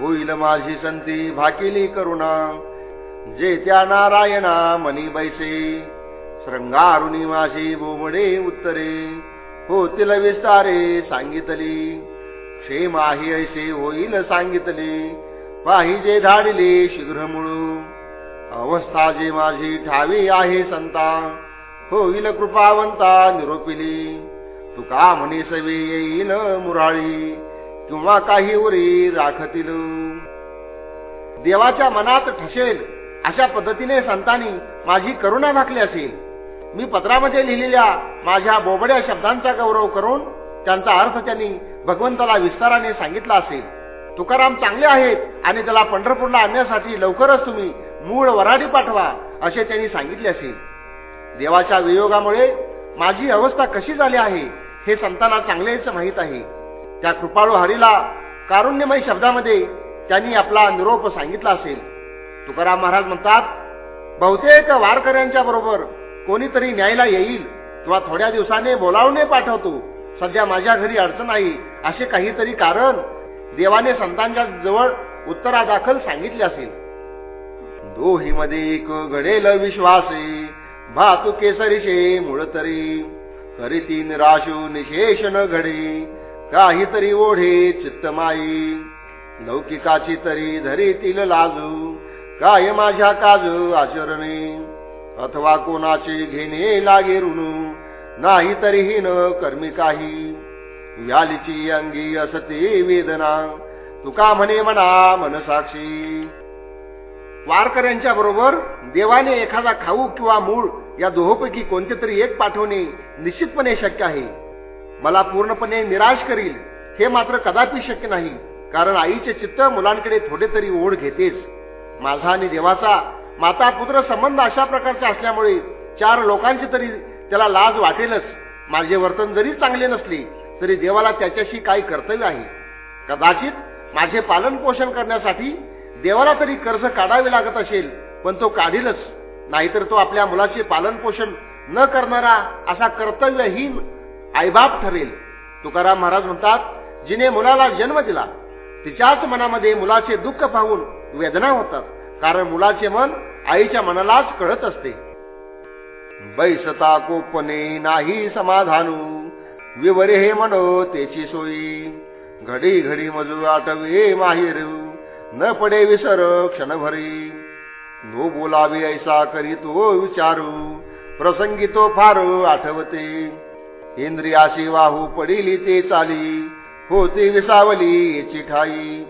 होईल माझी संती भाकिली करुणा. जे त्या नारायणा मनी बैसे श्रंगारुणी माझी बोमडे उत्तरे. होतील विस्तारे सांगितली क्षेम आहे ऐसे होईल सांगितले. पाहिजे धाडिले शीघ्र मुळू. अवस्था जे माझी ठावी आहे संता होईल कृपावंता निरोपिली. तुका म्हणे सवे येईल मुराळी. किंवा काही उरी राखतील. देवाच्या मनात ठसेल अशा पद्धतीने संतांनी माझी करुणा भाकली असेल. मी पत्रामध्ये लिहिलेल्या माझ्या बोबड्या शब्दांचा गौरव करून त्यांचा अर्थ त्यांनी भगवंताला विस्ताराने सांगितला असेल. तुकाराम चांगले आहेत आणि त्याला पंढरपूरला आणण्यासाठी लवकरच तुम्ही मूळ वराडी पाठवा असे त्यांनी सांगितले असेल. देवाच्या वियोगामुळे माझी अवस्था कशी झाली आहे हे संतांना चांगलेच माहीत आहे. त्या कृपाळू हरीला कारुण्यमय शब्दामध्ये त्यांनी आपला निरोप सांगितला असेल. तुकाराम महाराज म्हणतात बहुतेक वारकऱ्यांच्या बरोबर कोणीतरी न्यायला येईल किंवा थोड्या दिवसाने बोलावणे पाठवतो. सध्या माझ्या घरी अडचण आहे. असे काहीतरी कारण देवाने संतांच्या जवळ उत्तरादाखल सांगितले असेल. दोही मध्ये एक घडेल विश्वासे भातू केसरीचे मूळ तरी. करीती निराशू निशेष न घडे. काहीतरी ओढे चित्तमाई. लौकिकाची तरी धरीतील लाजू काय माझ्या काज आचरणे? अथवा कोणाचे घेणे लागे ऋणू नाही तरीही न कर्मी काही. यालीची अंगी असते वेदना तुका म्हणे म्हणा मनसाक्षी. वारकऱ्यांच्या बरोबर देवाने एखादा खाऊ किंवा मूळ या दोहोपैकी कोणते तरी एक पाठवणे निश्चितपणे शक्य आहे. मला पूर्णपणे निराश करील. हे मात्र कदापि शक्य नाही कारण आईचे चित्त मुलांकडे थोडे तरी ओढ घेतेच. माझा आणि देवाचा माता पुत्र संबंध अशा प्रकारचा असल्यामुळे चार लोकांची तरी त्याला लाज वाटेलच. माझे वर्तन जरी चांगले नसले तरी देवाला त्याच्याशी काही कर्तव्य आहे. कदाचित माझे पालन पोषण करण्यासाठी देवाला तरी कर्ज काढावे लागत असेल पण तो काढीलच. नाहीतर तो आपल्या मुलाचे पालन पोषण न करणारा असा कर्तव्यहीन आईबाप ठरेल. तुकाराम महाराज म्हणतात जिने मुलाला जन्म दिला तिच्याच मनामध्ये मुलाचे दुःख पाहून वेदना होतात कारण मुलाचे मन आईच्या मनालाच कळत असते. बैसता कोपने नाही समाधानू विवरे हे मनो त्याची सोयी. घडी घडी मजू आटवे माहीर न पडे विसर क्षणभरी. नो बोलावे ऐसा करी तो विचारू प्रसंगी तो फार आठवते. इंद्रियाशी वाहू पडिली ते चाली होती विसावली याची ठाई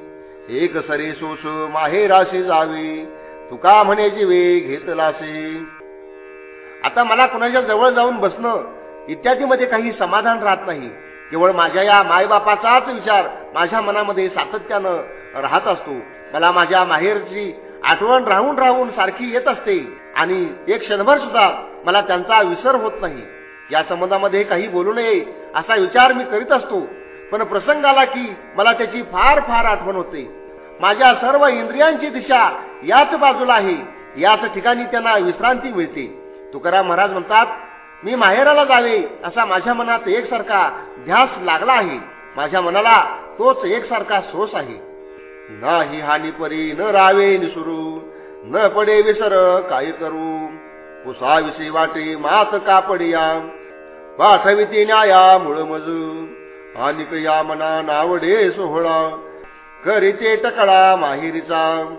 एक सरी सोस माहेराशी जावी तुका म्हणे जीवे घेतलासी. आता मला कुणाच्या जवळ जाऊन बसणं इत्यादी मध्ये काही समाधान राहत नाही. केवळ माझ्या या मायबापाचाच विचार माझ्या मनामध्ये सातत्यानं राहत असतो. मला माझ्या माहेरची आठवण राहून राहून सारखी येत असते आणि एक क्षणभर सुद्धा मला त्यांचा विसर होत नाही. या संबंधामध्ये काही बोलू नये असा विचार मी करीत असतो. पण प्रसंग आला की मला त्याची फार फार आठवण होते. माझ्या सर्व इंद्रियांची दिशा याच बाजूला आहे. याच ठिकाणी त्यांना विश्रांती मिळते. तुकाराम महाराज म्हणतात मी माहेराला जावे असा माझ्या मनात एकसारखा ध्यास लागला आहे. माझ्या मनाला तोच एकसारखा सोस आहे. नाही हानी परी न रावे निसुरू न पडे विसर काय करू? पुसाविषयी वाटे मात कापडिया पाठविते न्याया मुळ मजू आणि या मना नावडे सोहळा. करीचे टकडा माहिरीचा.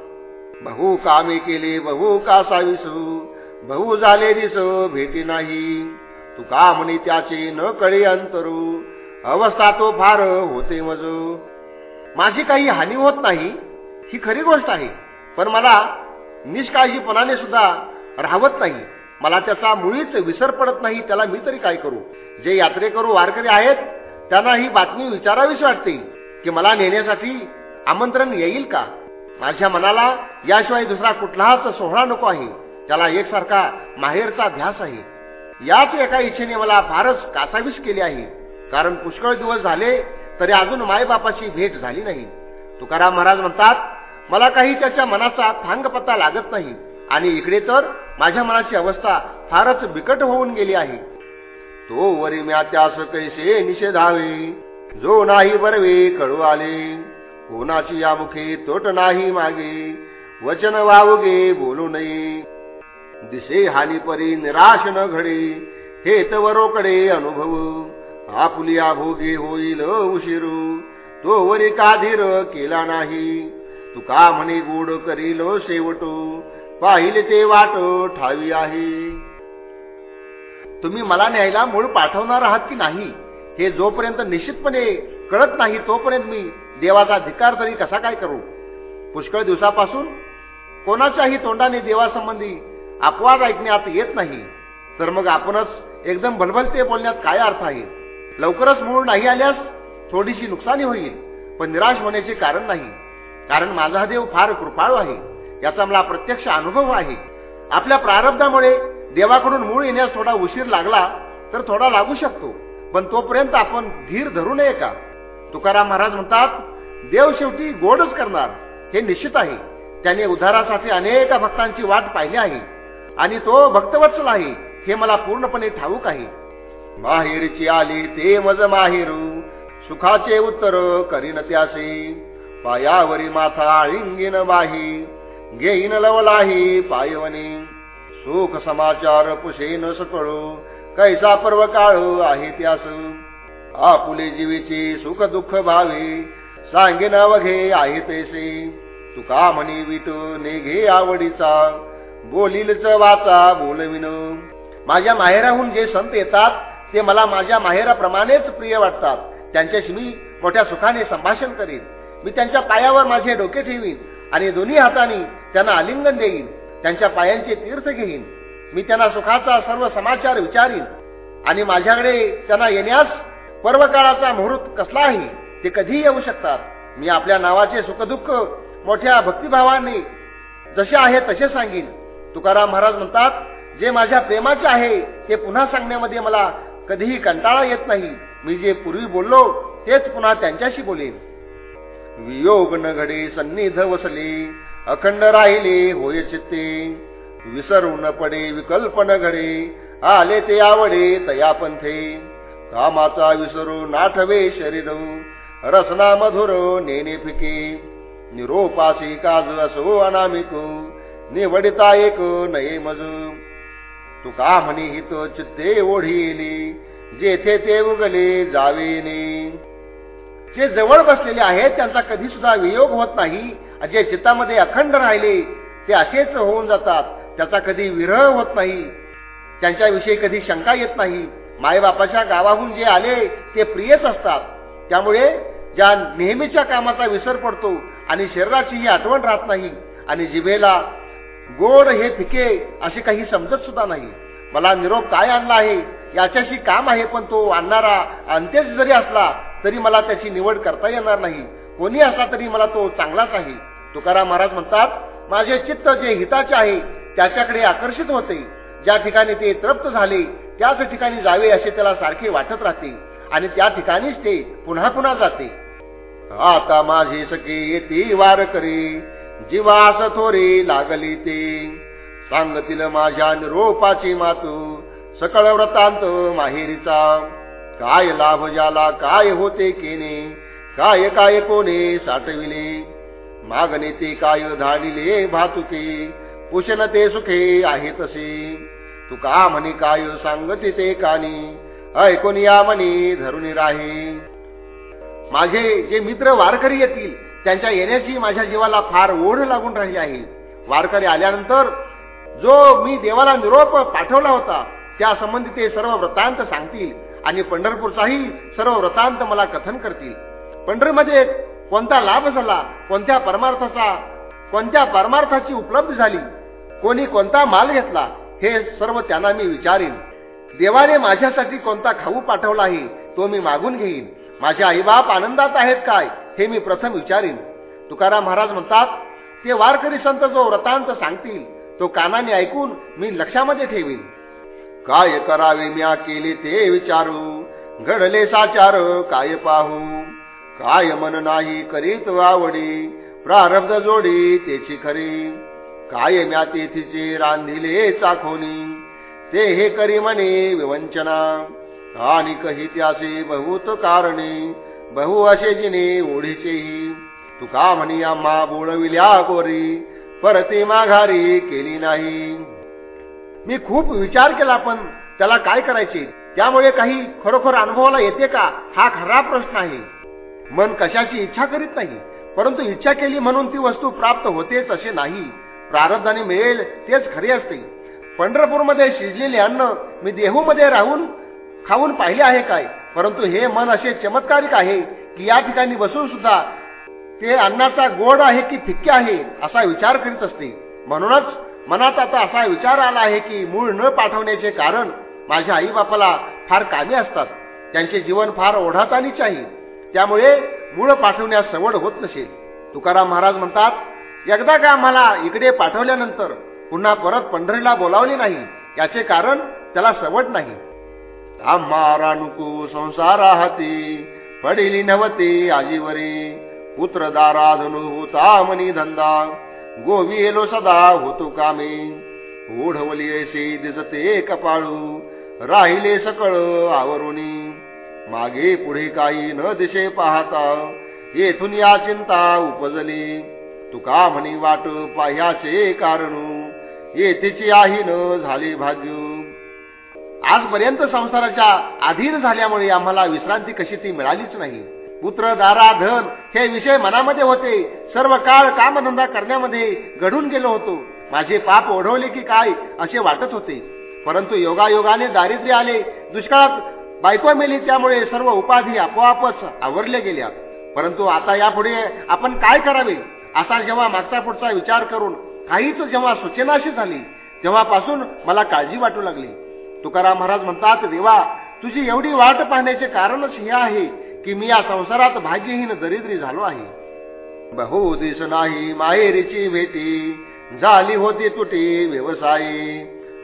बहु कामे केले बहु कासाविसू. बहु झाले दिस भेटी नाही. तू का म्हणे त्याचे न कळे अंतरू. अवस्था तो फार होते मज. माझी काही हानी होत नाही ही खरी गोष्ट आहे. पण मला निष्काळजीपणाने सुद्धा राहवत नाही. मला त्याचा मुळीच विसर पडत नाही त्याला मी तरी काय करू? जे यात्रेकरू वारकरी आहेत त्यांना ही बातमी विचारावीच वाटते की मला नेण्यासाठी आमंत्रण येईल का? माझ्या मनाला याशिवाय दुसरा कुठलाच सोहळा नको आहे. त्याला एकसारखा माहेरचा ध्यास आहे. याच एका इच्छेने मला फारच कासावीस केली आहे. कारण पुष्कळ दिवस झाले तरी अजून मायबापाची भेट झाली नाही. तुकाराम महाराज म्हणतात मला काही त्याच्या मनाचा थांग पत्ता लागत नाही. आणि इकडे तर माझ्या मनाची अवस्था फारच बिकट होऊन गेली आहे. तो वरी म्या त्यास कैसे निषेधावे? जो नाही बरवे कळू आले. कोणाची या मुखे तोट नाही मागे? वचन वावगे बोलू नये. दिसे हानी परी निराश न घडे. हे तवरोकडे अनुभव. आपुलिया भोगे होईल उशिरू. तो वरी काधीर केला नाही. तुका म्हणे गोड करील शेवटो. पाहिले ते वाट ठावी आहे. तुम्ही मला न्यायला मूळ पाठवणार आहात की नाही हे जोपर्यंत निश्चितपणे कळत नाही तोपर्यंत मी देवाचा धिकार तरी कसा काय करू? पुष्कळ दिवसापासून कोणाच्याही तोंडाने देवासंबंधी अपवाद ऐकण्यात येत नाही. तर मग आपणच एकदम भलभलते बोलण्यात काय अर्थ आहे? लवकरच मूळ नाही आल्यास थोडीशी नुकसानी होईल पण निराश होण्याचे कारण नाही. कारण माझा देव फार कृपाळू आहे. याचा मला प्रत्यक्ष अनुभव आहे. आपल्या प्रारब्धामुळे देवाकडून मूळ येण्यास थोडा उशीर लागला तर थोडा लागू शकतो. पण तोपर्यंत आपण धीर धरू नये का? तुकाराम महाराज म्हणतात देव शेवटी गोडच करणार. हे निश्चित आहे. त्याने उद्धारासाठी अनेक भक्तांची वाट पाहिली आहे. आणि तो भक्तवत्सल आहे हे मला पूर्णपणे ठाऊक आहे. माहेरची आली ते मज माहेरू सुखाचे उत्तर करीन त्यासे पायावरी माथा आळिंगीन बाही घेईन लवलाही पायवनी. सुख समाचार पुषे न सकळो कैसा पर्व काळ आहे त्यास. आपुले जीवीचे सुख दुःख भावे सांगेन वघे आहे तैसे. तुका म्हणी विट नेघे आवडीचा बोलीलच वाचा बोलविन. माझ्या माहेराहून जे संत येतात ते मला माझ्या माहेराप्रमाणेच प्रिय वाटतात. त्यांच्याशी मी मोठ्या सुखाने संभाषण करीन. मी त्यांच्या पायावर माझे डोके ठेवीन आणि दोन्ही हाताने त्यांना आलिंगन देईन त्यांच्या पायांचे तीर्थ घेईन. मी त्यांना सुखाचा सर्व समाचार विचारीन. आणि माझ्याकडे त्यांना येण्यास पर्वकाळाचा मुहूर्त कसला आहे ते कधीही येऊ शकतात. मी आपल्या नावाचे सुखदुःख मोठ्या भक्तिभावाने जसे आहे तसे सांगेन. तुकाराम महाराज म्हणतात जे माझ्या प्रेमाचे आहे ते पुन्हा सांगण्यामध्ये मला कधीही कंटाळा येत नाही. मी जे पूर्वी बोललो तेच पुन्हा त्यांच्याशी बोलेन. वियोग न घडे सन्निध वसले. अखंड राहिले होय चित्ते. विसरू न पडे विकल्प न घडे. आले ते आवडे तया पंथे. कामाचा विसरू नाठवे शरीर. रसना मधुर नेने फिके. निरोपासी काज असो अनामिक. निवडिता एक नये मज. तुका म्हणी हित चित्ते ओढीली. जेथे ते उगले जावेने. जे जवळ बसलेले आहेत त्यांचा कधी सुद्धा वियोग होत नाही. जे चित्तामध्ये अखंड राहिले ते असेच होऊन जातात. त्याचा कधी विरह होत नाही. त्यांच्याविषयी कधी शंका येत नाही. मायबापाच्या गावाहून जे आले ते प्रियच असतात. त्यामुळे ज्या नेहमीच्या कामाचा विसर पडतो आणि शरीराचीही आठवण राहत नाही आणि जिभेला गोड हे फिके असे काही समजत सुद्धा नाही. मला निरोप काय आणला आहे? याच्याशी काम आहे पण तो आणणारा अंत्यच जरी असला तरी मला त्याची निवड करता येणार नाही. कोणी असला तरी मला तो चांगलाच आहे. तुकाराम महाराज म्हणतात माझे चित्त जे हिताचे आहे त्याच्याकडे आकर्षित होते. ज्या ठिकाणी ते तृप्त झाले त्याच ठिकाणी जावे असे त्याला सारखे वाटत राहते. आणि त्या ठिकाणीच ते पुन्हा पुन्हा जाते. आता माझे सगळे येते वार करे. जीवास थोरे लागली ते. सांगतील माझ्या निरोपाची मातू. सकळ व्रतांत माहेरीचा. काय लाभ ज्याला काय होते केने? काय काय कोणे साठविले? मागणे ते काय धाडिले भातुके? कुशन ते सुखे आहे तसे तू का म्हणे काय सांगते ते कानी? ऐकून या म्हणे धरून राही. माझे जे मित्र वारकरी येतील त्यांच्या येण्याची माझ्या जीवाला फार ओढ लागून राहिली आहे. वारकरी आल्यानंतर जो मी देवाला निरोप पाठवला होता त्या संबंधी ते सर्व वृत्तांत सांगतील आणि पंढरपूरचाही सर्व वृत्तांत मला कथन करतील. पंढरमध्ये कोणता लाभ झाला कोणत्या परमार्थाचा कोणत्या परमार्थाची उपलब्ध झाली कोणी कोणता माल घेतला हे सर्व त्यांना मी विचारीन. देवाने माझ्यासाठी कोणता खाऊ पाठवला आहे तो मी मागून घेईन. माझे आईबाप आनंदात आहेत काय हे मी प्रथम विचारीन. तुकाराम महाराज म्हणतात ते वारकरी संत जो व्रतांत सांगतील तो कानाने ऐकून मी लक्षामध्ये ठेवीन. काय करावे म्या केले ते विचारू घडले साचार काय पाहू? काय मन नाही करीत आवडी प्रारब्ध जोडी त्याची खरी. काय म्या तेथीचे रांधिले चाखोनी ते हे करी म्हणे विवंचना. आणि कही त्याचे बहुत कारणे बहु असे जिने ओढीचेही. तुका म्हणी आम्हा बोळविल्या गोरी परती माघारी केली नाही. मी खूप विचार केला पण त्याला काय करायचे? त्यामुळे काही खरोखर अनुभवाला येते का? हा खरा प्रश्न आहे. मन कशाची इच्छा करीत नाही परंतु इच्छा केली म्हणून ती वस्तू प्राप्त होतेच असे नाही. प्रारब्धाने मिळेल तेच खरे असते. पंढरपूरमध्ये शिजलेले अन्न मी देहूमध्ये राहून खाऊन पाहिले आहे काय? परंतु हे मन असे चमत्कारिक आहे की या ठिकाणी बसून सुद्धा ते अन्नाचा गोड आहे की फिक्के आहे असा विचार करीत असते. म्हणूनच मनात आता असा विचार आला आहे की मूळ न पाठवण्याचे कारण माझ्या आई बापाला फार कामे असतात. त्यांचे जीवन फार ओढातानीच आहे. त्यामुळे मूळ पाठवण्यास सवड होत नसेल तुकाराम महाराज म्हणतात एकदा का आम्हाला इकडे पाठवल्यानंतर पुन्हा परत पंढरीला बोलावले नाही याचे कारण त्याला सवड नाही. आम्हा संसारा हाती पडिली नवते आजीवरी पुत्र दारा होता मनी धंदा गोवी एलो सदा होतो कामे. ओढवली ऐसे दिसते कपाळू राहिले सकळ आवरुनी. मागे पुढे काही न दिशे पाहता येथून या चिंता उपजली. तुका म्हणी वाट पाह्याचे कारण येथेची आही न झाले भाग्य. आजपर्यंत संसाराच्या अधीन झाल्यामुळे आम्हाला विश्रांती कशी ती मिळालीच नाही. पुत्र दारा धन हे विषय मनामध्ये होते. सर्व काळ कामधंदा करण्यामध्ये घडून गेलो होतो. माझे पाप ओढवले की काय असे वाटत होते. परंतु योगायोगाने दारिद्र्य आले. दुष्काळात बायको मेली त्यामुळे सर्व उपाधी आपोआपच आवरले गेल्या परंतु आता यापुढे आपण काय करावे? असा जेव्हा मागचा पुढचा विचार करून काहीच जेव्हा सूचनाशी झाली तेव्हापासून मला काळजी वाटू लागली. तुकाराम महाराज म्हणतात देवा तुझी एवढी वाट पाहण्याचे कारणच हे आहे की मी या संसारात भाग्यहीन दरिद्री झालो आहे. बहु दिस नाही माहेरीची भेटी झाली होती तुटी व्यवसायी.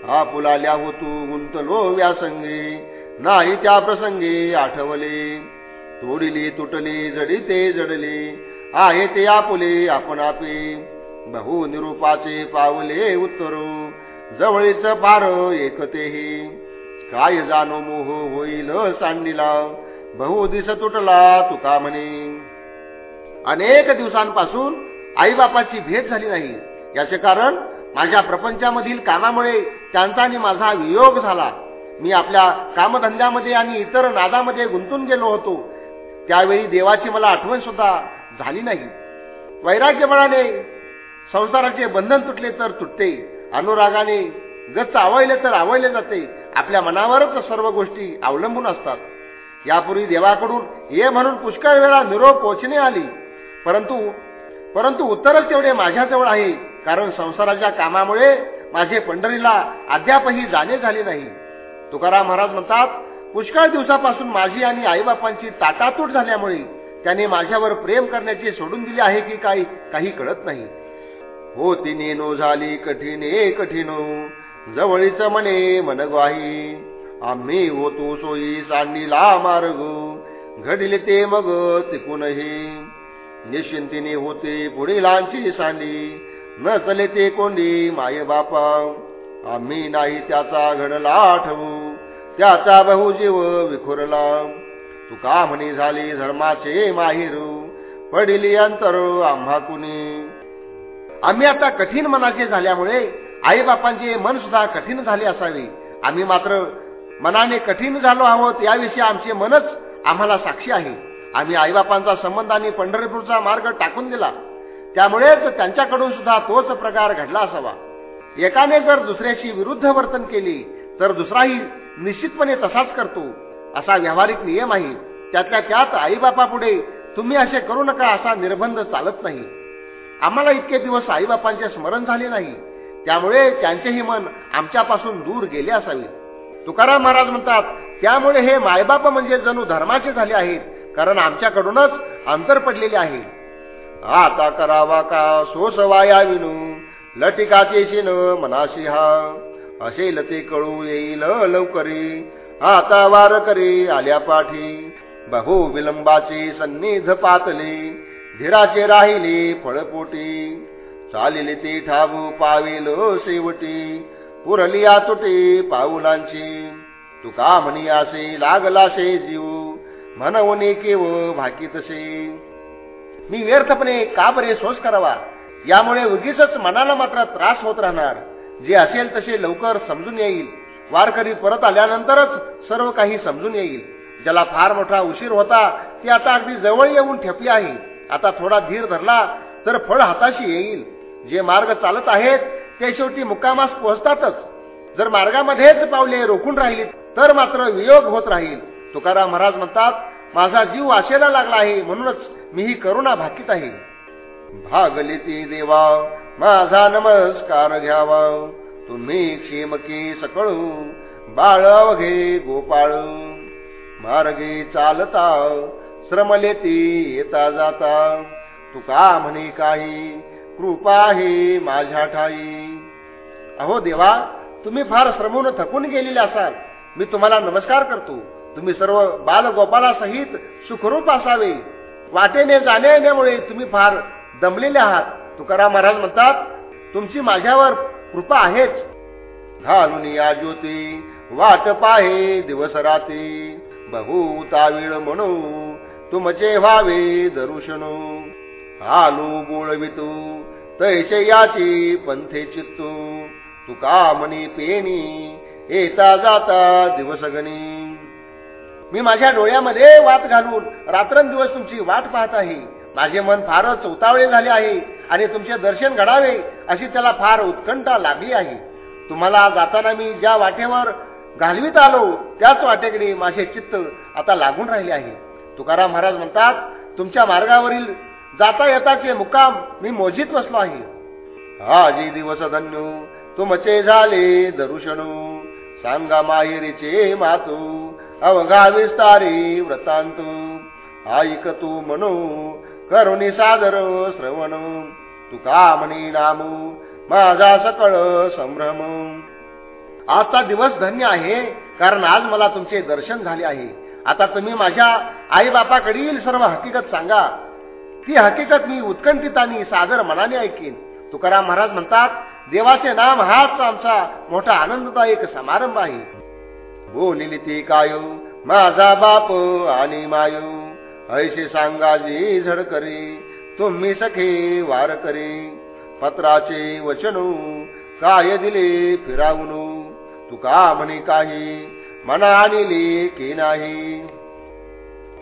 आपुलाल्या होतो गुंतलो व्यासंगी. नाही त्या प्रसंगी आठवले. तोडिली तुटली जडिते जडले. आहे ते आपुले आपण आपे बहु निरूपाचे पावले उत्तरू. जवळीच पार एकतेही. काय जाणो मोह होईल सांडिला. बहु दिस तुटला तुका म्हणे. अनेक दिवसांपासून आईबापाची भेट झाली नाही. याचे कारण माझ्या प्रपंचामधील कामामुळे त्यांचा आणि माझा वियोग झाला. मी आपल्या कामधंद्यामध्ये आणि इतर नादामध्ये गुंतून गेलो होतो. त्यावेळी देवाची मला आठवण सुद्धा झाली नाही. वैराग्यबळाने संसाराचे बंधन तुटले तर तुटते. अनुरागाने गच्च आवळले तर आवळले जाते. आपल्या मनावरच सर्व गोष्टी अवलंबून असतात. यापूर्वी देवाकडून ये म्हणून पुष्कळ वेळा निरोप पोचणे आली. परंतु परंतु उत्तरच तेवढे माझ्याजवळ आहे. कारण संसाराच्या कामामुळे माझे पंढरीला अद्यापही जाणे झाले नाही. तुकाराम महाराज म्हणतात पुष्कळ दिवसापासून माझी आणि आईबापांची ताटातूट झाल्यामुळे त्याने माझ्यावर प्रेम करण्याचे सोडून दिले आहे की काही काही कळत नाही. हो तिने नो झाली कठीण कठीण. जवळीच मने मनग्वाही आम्ही होतो सोयी सांडीला मार्ग. घडले ते मग तिकूनही. निश्चिंतीने होते पुढीलांची सांडी. न चले ते कोंडी माये बापा आम्ही नाही त्याचा घडला आठवू त्याचा बहुजीव विखुरला. तुका म्हणी झाली धर्माचे माहिरू. पडिली अंतर आम्हा कुणी. आम्ही आता कठीण मनाचे झाल्यामुळे आई बापांचे मन सुद्धा कठीण झाले असावे. आम्ही मात्र मनाने कठीण झालो आहोत याविषयी आमचे मनच आम्हाला साक्षी आहे. आम्ही आईबापांचा संबंध आणि पंढरपूरचा मार्ग टाकून दिला. त्यामुळेच त्यांच्याकडून सुद्धा तोच प्रकार घडला असावा. एकाने जर दुसऱ्याशी विरुद्ध वर्तन केले तर दुसराही निश्चितपणे तसाच करतो. असा व्यावहारिक नियम आहे. त्यातल्या त्यात आईबापा पुढे तुम्ही असे करू नका असा निर्बंध चालत नाही. आम्हाला इतके दिवस आईबापांचे स्मरण झाले नाही. त्यामुळे त्यांचेही मन आमच्यापासून दूर गेले असावे. तुकाराम महाराज म्हणतात त्यामुळे हे मायबाप म्हणजे जणू धर्माचे झाले आहेत कारण आमच्याकडूनच अंतर पडलेले आहे. आता करावा का? सोसवाया विनू. लटिकाचे शिन मनाशी हा असे लते कळू येईल लवकरी. आता वार करी आल्या पाठी. बहु विलंबाचे सन्निध पातले. धीराचे राहिले फळपोटी. चालिले ते ठाबू पावेल शेवटी. पुरली तुटे पाऊलांची. तुका म्हणी असे लागलासे जीव. म्हणवणे केव भाकीतसे मी व्यर्थपणे का बरे सोस करावा? यामुळे उगीच मनाला मात्र त्रास होत राहणार. जे असेल तसे लवकर समजून येईल. वारकरी परत आल्यानंतरच सर्व काही समजून येईल. ज्याला फार मोठा उशीर होता ती आता अगदी जवळ येऊन ठेपली आहे. आता थोडा धीर धरला तर फळ हाताशी येईल. जे मार्ग चालत आहेत ते शेवटी मुक्कामास पोहोचतातच. जर मार्गामध्येच पावले रोखून राहिली तर मात्र वियोग होत राहील. तुकाराम महाराज म्हणतात माझा जीव आशेला लागला आहे म्हणूनच मी ही करुणा भाकीत आहे. भागली ती देवा माझा नमस्कार घ्यावा. तुम्ही क्षेमकी सकळू बाळ अवघे गोपाळ. मार्गे चालता श्रमले ती येता जाता. तुका म्हणे काही कृपा आहे माझ्या ठाई. अहो देवा तुम्ही फार श्रमून थकून गेलेले असाल. मी तुम्हाला नमस्कार करतो. तुम्ही सर्व बालगोपाला सहित सुखरूप असावे. वाटेने जाण्या येण्यामुळे तुम्ही फार दमलेले आहात. तुकाराम महाराज म्हणतात तुमची माझ्यावर कृपा आहेच. घालून या ज्योती वाट पाहे दिवस राती. बहु म्हणू तुमचे व्हावे दरुशनो आलू बोळवितू तैसे याची पंथे चित्तू. तुका म्हणी पेनी येता जाता दिवसगणी मी माझ्या डोळ्यामध्ये वाट घालून रात्रंदिवस तुमची वाट पाहत आहे. माझे मन फारच उतावळे झाले आहे आणि तुमचे दर्शन घडावे अशी त्याला फार उत्कंठा लागली आहे. तुम्हाला जाताना मी ज्या वाटेवर घालवीत आलो त्याच वाटेकडे माझे चित्त आता लागून राहिले आहे. तुकाराम महाराज म्हणतात तुमच्या मार्गावरील जाता येताचे मुक्काम मी मोजीत बसलो आहे. आजी दिवस धन्यू तुमचे झाले दरुशणू सांगा माहेरीचे मातू अवघा विस्तारी व्रतांत ऐक तू म्हणू करुणी सादर श्रवण. तुका म्हणी नामू माझा सकळ संभ्रम. आजचा दिवस धन्य आहे कारण आज मला तुमचे दर्शन झाले आहे. आता तुम्ही माझ्या आईबापाकडील सर्व हकीकत सांगा. ती हकीकत मी उत्कंठितानी सादर मनाने ऐकीन. तुकाराम महाराज म्हणतात देवाचे नाम हाच आमचा मोठा आनंददायक समारंभ आहे. बोलिली ती कायू माझा बाप आणि मायू. ऐसे सांगा जे झड करे. तुम्ही सखे वार करी. पत्राचे वचनू काय दिले फिरावून? तुका म्हणे काही मना आणले की नाही?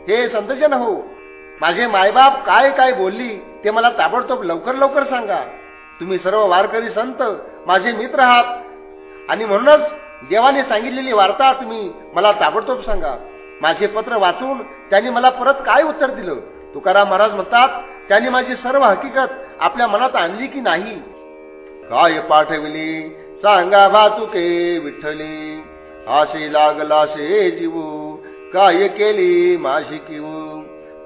हे संतजन हो माझे मायबाप काय काय बोलली ते मला ताबडतोब लवकर लवकर सांगा. तुम्ही सर्व वारकरी संत माझे मित्र आहात. आणि म्हणूनच देवाने सांगितलेली वार्ता तुम्ही मला ताबडतोब सांगा. माझे पत्र वाचून त्यांनी मला परत काय उत्तर दिलं? तुकाराम महाराज म्हणतात त्यांनी माझी सर्व हकीकत आपल्या मनात आणली की नाही? काय पाठविली? सांगा भातुके विठ्ठली. आशी लागला शे जीवू. काय केली माझी किव?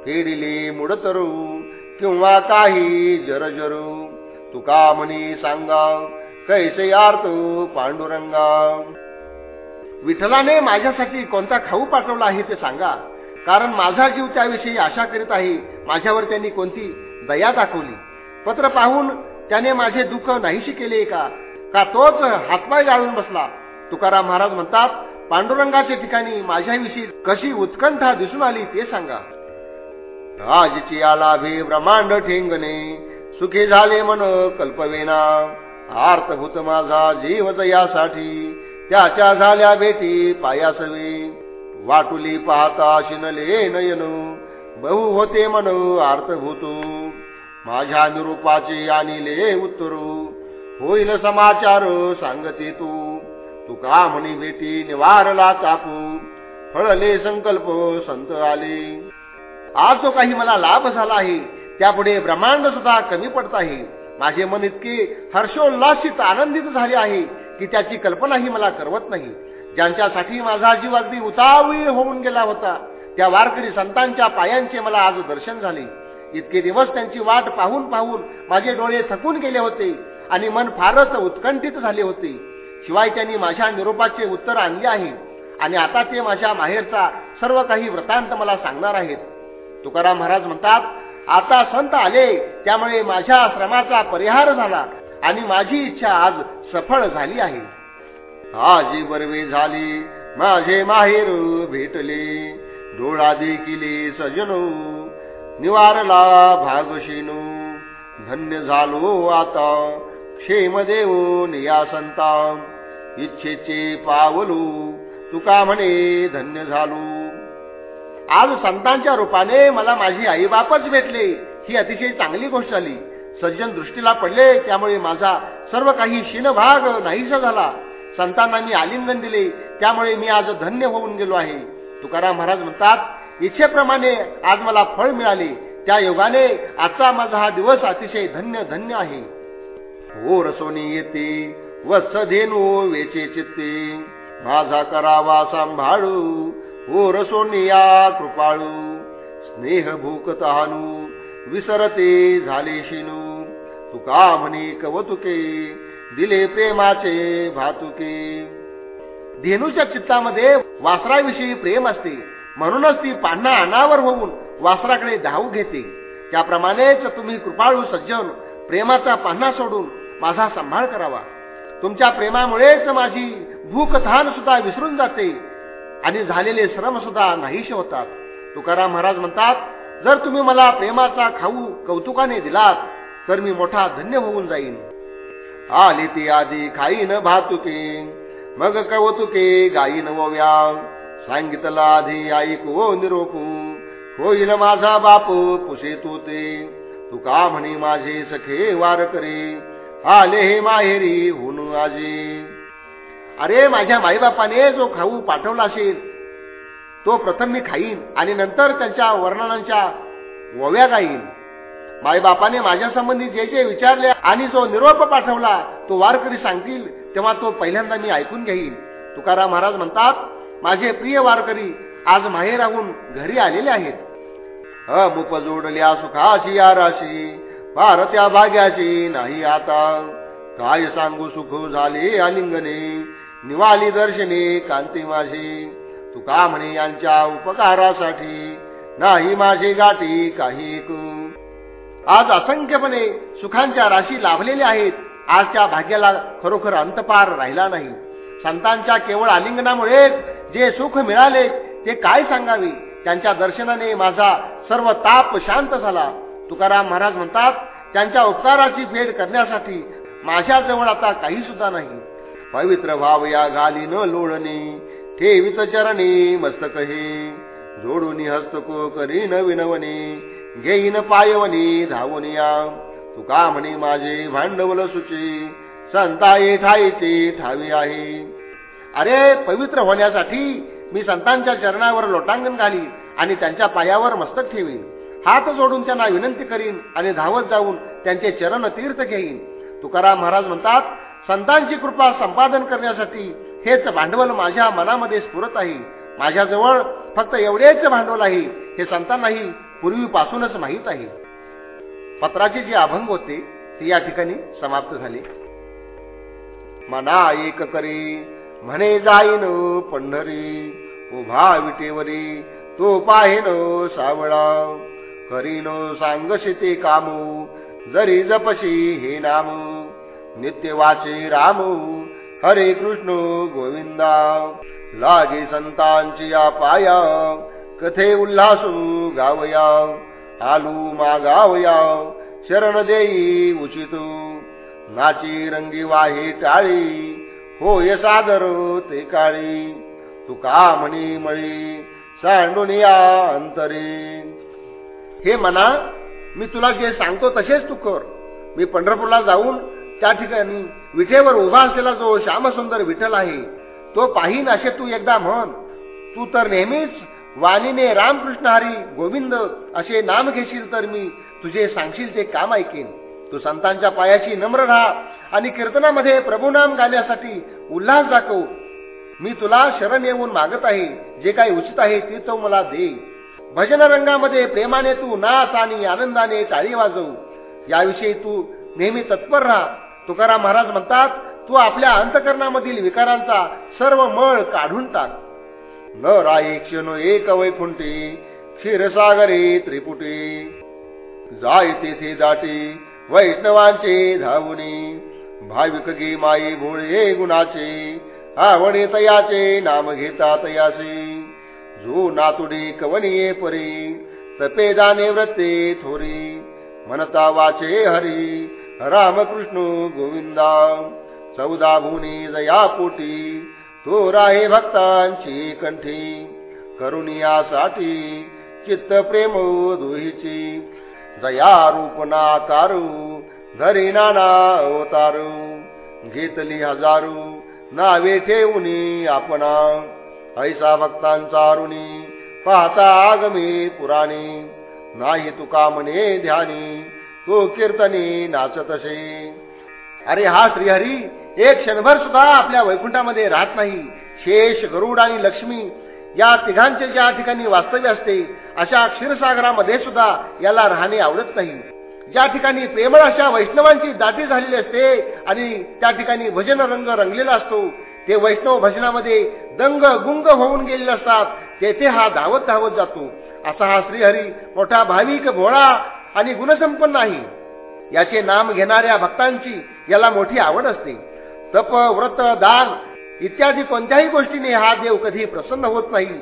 फेडिली मुडतरू किंवा काही जरजरू तुका म्हणी सांगा कैसे आर्त पांडुरंगा विठ्ठलाने माझ्यासाठी कोणता खाऊ पाठवला आहे ते सांगा. कारण माझा जीव त्याविषयी आशा करीत आहे. माझ्यावर त्यांनी कोणती दया दाखवली? पत्र पाहून त्याने माझे दुःख नाहीशी केले का का तोच हातपाय जाळून बसला? तुकाराम महाराज म्हणतात पांडुरंगाच्या ठिकाणी माझ्याविषयी कशी उत्कंठा दिसून आली ते सांगा. राजची आला भी ब्रह्मांड ठेंगणे सुखी झाले मन कल्पवेना. आर्तभूत माझा जीव यासाठी. त्याच्या झाल्या भेटी पायासवी. वाटुली पाहता शिनले नयन. बहु होते मन आर्तभूत. माझ्या निरूपाचे आणले उत्तरू. होईल समाचार सांगते तू. तुका म्हणी भेटी निवारला चापू फळले संकल्प संत आले. आज जो काही मला लाभ झाला आहे त्यापुढे ब्रह्मांड सुद्धा कमी पडत आहे. माझे मन इतके हर्षोल्लासित आनंदित झाले आहे की त्याची कल्पनाही मला करवत नाही. ज्यांच्यासाठी माझा जीव अगदी उतावी होऊन गेला होता त्या वारकरी संतांच्या पायांचे मला आज दर्शन झाले. इतके दिवस त्यांची वाट पाहून पाहून माझे डोळे थकून गेले होते आणि मन फारच उत्कंठित झाले होते. शिवाय त्यांनी माझ्या निरोपाचे उत्तर आणले आहे आणि आता ते माझ्या माहेरचा सर्व काही वृत्तांत मला सांगणार आहेत. तुकाराम महाराज म्हणतात आता संत आले त्यामुळे माझ्या श्रमाचा परिहार झाला. आणि माझी इच्छा आज सफळ झाली आहे. आजी बरवे झाली माझे माहेर भेटले डोळा देखिले सजनो निवारला भागशिनू. धन्य झालो आता क्षेम देऊ निया संता इच्छेचे पावलू तुका म्हणे धन्य झालो. आज संतांच्या रूपाने मला माझी आई बापच भेटले ही अतिशय चांगली गोष्ट झाली. सज्जन दृष्टीला पडले त्यामुळे माझा सर्व काही शिनभाग नाहीसा झाला. संतांना मी आलिंगन दिले त्यामुळे मी आज धन्य होऊन गेलो आहे. तुकाराम महाराज म्हणतात इच्छेप्रमाणे आज मला फळ मिळाले. त्या योगाने आजचा माझा हा दिवस अतिशय धन्य धन्य आहे. हो रसोनी येते व धेनू वेचे चित्ते. माझा करावा सांभाळू. हो रसोनिया कृपाळू. स्नेह भूक तहानू. विसरते झाले शिनू. तुका म्हणे कवतुके? दिले प्रेमाचे भातुके. धेनूच्या चित्तामध्ये वासराविषयी प्रेम असते. म्हणूनच ती पान्हा अनावर होऊन वासराकडे धावू घेते. त्याप्रमाणेच तुम्ही कृपाळू सज्जन प्रेमाचा पान्हा सोडून माझा सांभाळ करावा. तुमच्या प्रेमामुळेच माझी भूक थान सुद्धा विसरून जाते आणि झालेले श्रम सुद्धा नाहीशे होतात. तुकाराम महाराज म्हणतात जर तुम्ही मला प्रेमाचा खाऊ कौतुकाने दिलात तर मी मोठा धन्य होऊन जाईन. आली ती आधी खाईन भातुके मग कवतुके गाईन ओव्या. सांगितलं आधी ऐकू निरोपू होईल माझा बाप पुसे तू ते. तुका म्हणे माझे सखे वार करे? आले हे माहेरी होऊन आजे. अरे माझ्या माईबापाने जो खाऊ पाठवला असेल तो प्रथम मी खाईन आणि नंतर त्यांच्या वर्णनांच्या वव्या गाईन. माईबापाने माझ्या संबंधी जे जे विचारले आणि जो निरोप पाठवला तो वारकरी सांगतील तेव्हा तो पहिल्यांदा मी ऐकून घेईन. तुकाराम महाराज म्हणतात माझे प्रिय वारकरी आज माहेराहून घरी आलेले आहेत. अमुप जोडल्या सुखाची आराशी फार त्या भाग्याची नाही आता. काय सांगू सुख झाले आलिंगने निवाली दर्शने कांती माझी. तुका म्हणे यांच्या उपकारासाठी नाही माझी गाठी काही आज असंख्यपणे सुखांच्या राशी लाभलेल्या आहेत. आजच्या भाग्याला खरोखर अंतपार राहिला नाही. संतांच्या केवळ आलिंगनामुळे जे सुख मिळाले ते काय सांगावे? त्यांच्या दर्शनाने माझा सर्व ताप शांत झाला. तुकाराम महाराज म्हणतात त्यांच्या उपकाराची फेड करण्यासाठी माझ्याजवळ आता काही सुद्धा नाही. पवित्र भाव या गाली न लोळणे ठेवित चरणे मस्तक हे. जोडून हस्तको न विनवणे घेईन पायवनी धावून या तुका म्हणे माझे भांडवल सुची. संता ठाईचे ठावी आहे. अरे पवित्र होण्यासाठी मी संतांच्या चरणावर लोटांगण घालीन आणि त्यांच्या पायावर मस्तक ठेवीन. हात जोडून त्यांना विनंती करीन आणि धावत जाऊन त्यांचे चरण तीर्थ घेईन. तुकाराम महाराज म्हणतात संतांची कृपा संपादन करण्यासाठी हेच भांडवल माझ्या मनामध्ये स्फुरत आहे. माझ्याजवळ फक्त एवढेच भांडवल आहे हे संतांनाही पूर्वीपासूनच माहीत आहे. पत्राचे जे अभंग होते ते या ठिकाणी समाप्त झाले. मना एक करी म्हणे जाईन पंढरी उभा विटेवरी तो पाहिन सावळा. करीन सांगशी ते कामू जरी जपशी हे नाम. नित्य वाचे राम हरे कृष्ण गोविंदा. लागे संतांची या पाया कथे उल्हासू गावया आलू मागावया शरण देई उचित. नाची रंगी वाही टाळी होय सादर ते काळी. तुका म्हणी मळी सांडून या अंतरी. हे मना मी तुला जे सांगतो तसेच तू कर. मी पंढरपूरला जाऊन त्या ठिकाणी विठेवर उभा असलेला जो श्यामसुंदर विठ्ठल आहे तो पाहिन असे तू एकदा म्हण. तू तर नेहमीच वाणीने रामकृष्ण हरी गोविंद असे नाम घेशील तर मी तुझे सांगशील ते काम ऐकेन. तू संतांच्या पायाशी नम्र राहा आणि कीर्तनामध्ये प्रभुनाम गाण्यासाठी उल्हास दाखव. मी तुला शरण येऊन मागत आहे जे काही उचित आहे ते तो मला दे. भजन रंगामध्ये प्रेमाने तू नाच आणि आनंदाने टाळी वाजव. याविषयी तू नेहमी तत्पर राहा. तुकाराम महाराज म्हणतात तू आपल्या अंतकरणामधील विकारांचा सर्व मळ काढून टाक. न राई क्षण एक वैकुंठी क्षीरसागरे त्रिपुटी. जाय तेथे दाटी वैष्णवांचे धावुनी. भाविक गे माई भोळे गुणाचे आवडे तयाचे नाम घेता तयासे जो नातुडे कवनिये परी तपेदाने व्रते थोरी. म्हणता वाचे हरी रामकृष्ण गोविंदा. चौदा भुनी जया पोटी तो राही भक्तांची कंठी. करुणियासाठी चित्त प्रेम दुहीची. जया रूपना तारू धरी नाना अवतारू. घेतली हजारू नावे ठेवणी आपणा. ऐसा भक्तांचा ऋणी पाहता आगमी पुराणी. नाही तुका म्हणे ध्यानी तो कीर्तनी नाचतसे अरे हा श्रीहरी एक क्षणभर सुद्धा आपल्या वैकुंठामध्ये राहत नाही. शेष गरुड आणि लक्ष्मी या तिघांचे ज्या ठिकाणी वास्तव्य असते अशा क्षीरसागरामध्ये सुद्धा याला राहणे आवडत नाही. ज्या ठिकाणी प्रेमळ अशा वैष्णवांची दाटी झालेली असते आणि त्या ठिकाणी भजन रंग रंगलेला असतो ते वैष्णव भजनामध्ये दंग गुंग होऊन गेलेले असतात तेथे हा धावत धावत जातो. असा हा श्रीहरी मोठा भाविक भोळा आणि गुणसंपन्न आहे. याचे नाम घेणाऱ्या भक्तांची याला मोठी आवड असते. तप व्रत दान इत्यादी कोणत्याही गोष्टीने हा देव कधी प्रसन्न होत नाही.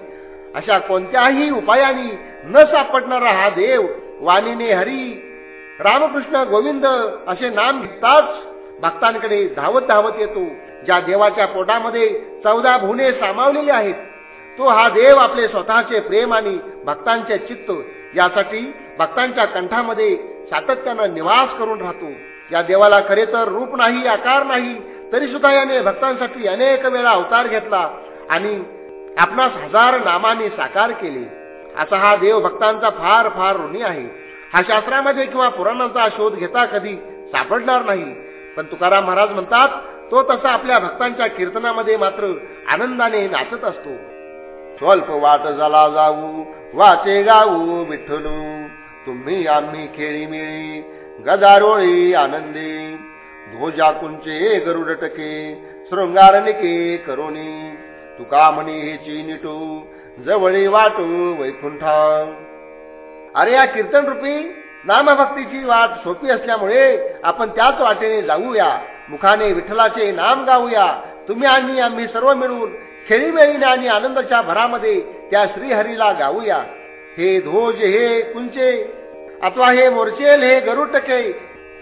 अशा कोणत्याही उपायाने न सापडणारा हा देव वाणीने हरी रामकृष्ण गोविंद असे नाम घेताच भक्तांकडे धावत धावत येतो ज्या देवाच्या पोटामध्ये चौदा भुने सामावलेले आहेत. तो हा देव आपले स्वतःचे प्रेम आणि भक्तांचे चित्त यासाठी भक्तांच्या कंठामध्ये सातत्यानं निवास करून राहतो. या देवाला खरे तर रूप नाही आकार नाही तरी सुद्धा याने भक्तांसाठी अनेक वेळा अवतार घेतला आणि आपणास हजार नामाने साकार केले. असा हा देव भक्तांचा फार फार ऋणी आहे. हा शास्त्रामध्ये किंवा पुराणांचा शोध घेता कधी सापडणार नाही. पण तुकाराम महाराज म्हणतात तो तसा आपल्या भक्तांच्या कीर्तनामध्ये मात्र आनंदाने नाचत असतो. स्वल्प वाट झाला जाऊ वाचे गाऊ विठ्ठलू. तुम्ही आम्ही खेळी मिळी गदारोळी आनंदी. ध्वजा कुंचे गरुड टके शृंगारनिके करोनी तुका म्हणी हेची निटू जवळी वाटू वैकुंठा. अरे या कीर्तन रूपी नामभक्तीची वाट सोपी असल्यामुळे आपण त्याच वाटेने जाऊया. मुखाने विठ्ठलाचे नाम गाऊया. तुम्ही आणि आम्ही सर्व मिळून खेळीमेळीने आणि आनंदाच्या भरामध्ये त्या श्रीहरीला गाऊया. हे ध्वज हे कुंचे अथवा हे मोर्चेल हे गरुटके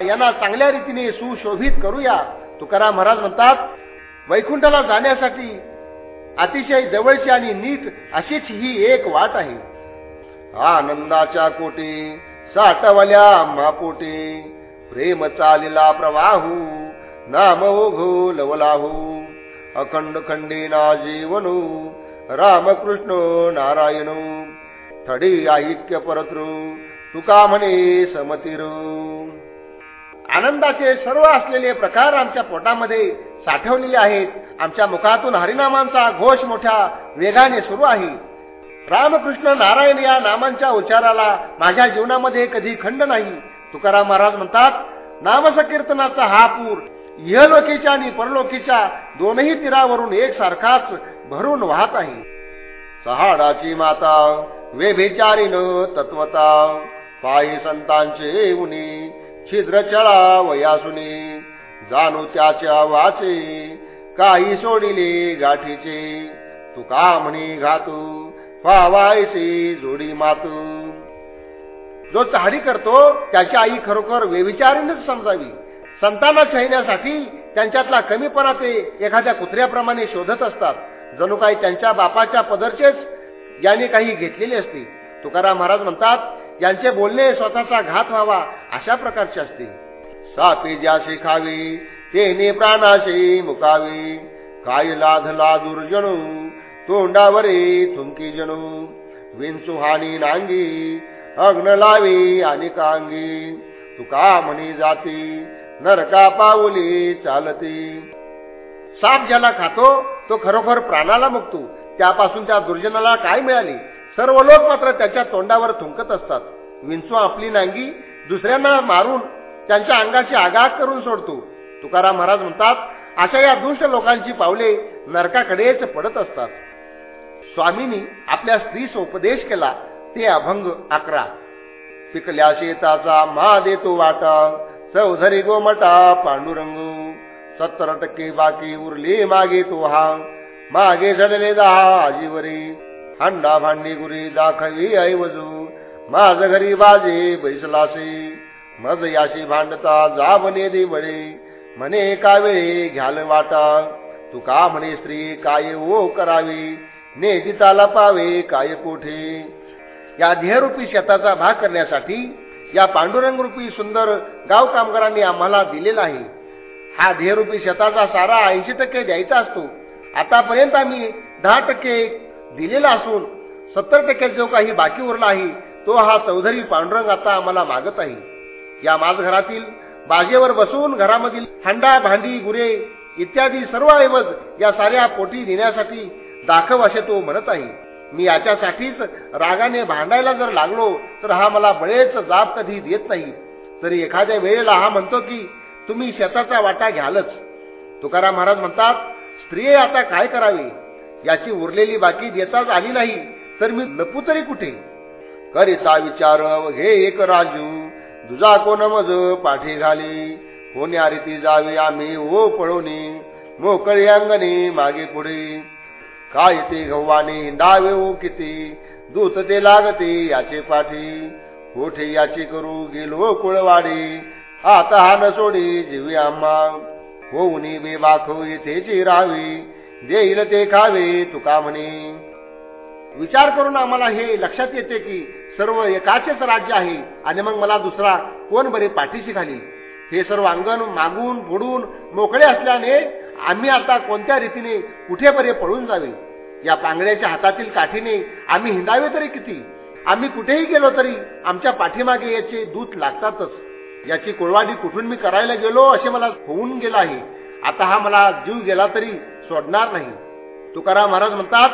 यांना चांगल्या रीतीने सुशोभित करूया. तुकाराम महाराज म्हणतात वैकुंठाला जाण्यासाठी अतिशय जवळची आणि नीट अशीच ही एक वाट आहे. आनंदाच्या कोटी साठवल्या महापोटी प्रेम चालिला प्रवाहू नाम ओघो लवलाहू अखंड खंडीना जीवनू रामकृष्ण नारायण थडी आहित्य परतृ तुका म्हणे समतिरू. आनंदाचे सर्व असलेले प्रकार आमच्या पोटामध्ये साठवलेले आहेत. आमच्या मुखातून हरिनामांचा घोष मोठ्या वेगाने सुरू आहे. रामकृष्ण नारायण या नामांच्या उच्चाराला माझ्या जीवनामध्ये कधी खंड नाही. तुकाराम महाराज म्हणतात नामसकीर्तनाचा हा पूर इहलोकीच्या आणि परलोकीच्या दोनही तीरावरून एकसारखाच भरून वाहत आहे. सहाडाची माता वेभिचारीन तत्वता पायी संतांचे उनी छिद्रचळा वयासुने. जाणू त्याच्या वाचे काही सोडिले गाठीचे. तुका म्हणी घातू पावायसी जोडी मातू. जो चाहडी करतो त्याची आई खरोखर वेविचारीनच समजावी. संतांना छळण्यासाठी त्यांच्यातला कमीपणा ते एखाद्या कुत्र्याप्रमाणे शोधत असतात. जणू काही त्यांच्या बापाच्या पदरचेच याने काही घेतलेले असते. तुकाराम महाराज म्हणतात यांचे बोलणे स्वतःचा घात व्हावा अशा प्रकारचे असते. सापे ज्याशी खावी तेने प्राणाशी मुकावी. काय लाधला दुर्जणू तोंडावरे थुंकी जणू विंचुहानी नांगी अग्न लावी आणि कांगी. तुका म्हणी जाती नरका पाऊली चालती. साप ज्याला खातो तो खरोखर प्राणाला मुक्तो. त्यापासून त्या दुर्जनाला काय मिळाले? सर्व लोक मात्र त्याच्या तोंडावर थुंकत असतात. विंचू आपली नांगी दुसऱ्यांना मारून त्यांच्या अंगाची आगाग करून सोडतो. तुकाराम महाराज म्हणतात अशा या दुष्ट लोकांची पावले नरकाकडेच पडत असतात. स्वामींनी आपल्या स्त्रीस उपदेश केला ते अभंग अकरा पिकल्या शेताचा मा देतो वाटा चौधरी गोमटा पांडुरंग. सत्तर टक्के बाकी उरले मागे तो हा. मागे झडले दहा आजीवरी. हंडा भांडी गुरी दाखवी ऐवजू माझ घरी बाजे बैसलासे. मज याशी भांडता जा बने दिवळे. म्हणे एका वेळे घ्याल वाटा. तू का म्हणे स्त्री काय ओ करावी? ने जिताला पावे काय कोठे? या ध्येयरूपी शेताचा भाग करण्यासाठी या पांडुरंग रूपी सुंदर गाव कामगारांनी आम्हाला दिलेला आहे. हा ध्येयरूपी शेताचा सारा ऐंशी टक्के द्यायचा असतो. आतापर्यंत आम्ही दहा टक्के दिलेला असून सत्तर टक्के जो काही बाकी उरला आहे तो हा चौधरी पांडुरंग आता आम्हाला मागत आहे. या माझ घरातील बाजेवर बसून घरामधील हंडा भांडी गुरे इत्यादी सर्व ऐवज या साऱ्या पोटी नेण्यासाठी दाखव असे तो म्हणत आहे. मी याच्यासाठीच रागाने भांडायला जर लागलो तर हा मला बळेच जाब कधी देत नाही. तरी एखाद्या वेळेला हा म्हणतो की तुम्ही शेताचा वाटा घ्यालच. तुकाराम महाराज म्हणतात स्त्रिये आता काय करावे? याची उरलेली बाकी देताच आली नाही तर मी लपू तरी कुठे? करिता विचार हे एक राजू दुजा कोण मज पाठी घाली? कोण्या रीती जावे आम्ही ओ पळोनी मोकळी अंगणी मागे पुढे. काय ते गव्हाने डावे ओ किती? दूत ते लागते याचे पाठी. कोठे याचे करू गेलो कुळवाडी? आता हा न सोडी जीवी आम्हा. होऊनी बेबाखो येथे राहावी देईल ते खावे तुका म्हणे? विचार करून आम्हाला हे लक्षात येते की सर्व एकाचेच राज्य आहे आणि मग मला दुसरा कोण बरे पाठीशी घाली हे सर्व अंगण मागून फोडून मोकळे असल्याने आम्ही आता कोणत्या रीतीने कुठे बरे पळून जावे? या पांगड्याच्या हातातील काठीने आम्ही हिंडावे तरी किती? आम्ही कुठेही गेलो तरी आमच्या पाठीमागे याचे दूत लागतातच. याची कोळवाडी कुठून मी करायला गेलो असे मला होऊन गेला आहे. आता हा मला जीव गेला तरी सोडणार नाही. तुकाराम महाराज म्हणतात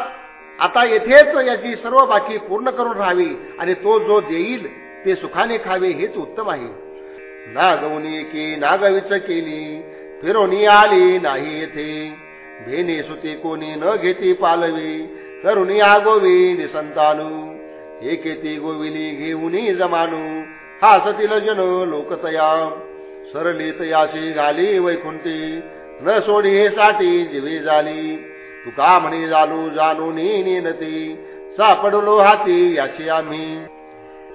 आता येथेच याची सर्व बाकी पूर्ण करून राहावी आणि तो जो देईल ते सुखाने खावे हेच उत्तम आहे. नागवणी की नागविच केली फिरोनी आली नाही येथे. भेने सुते कोणी न घेती पालवी तरुणी आगोवी निसंतानू. एकेती गोविली घेऊनी जमानू. हासतील जन लोकतया. सरली तयाशी घाली वैकुंठी. न सोडी हे साठी जीवी झाली. तुका म्हणे जालू जाणून नेनती. सापडलो हाती याची आम्ही.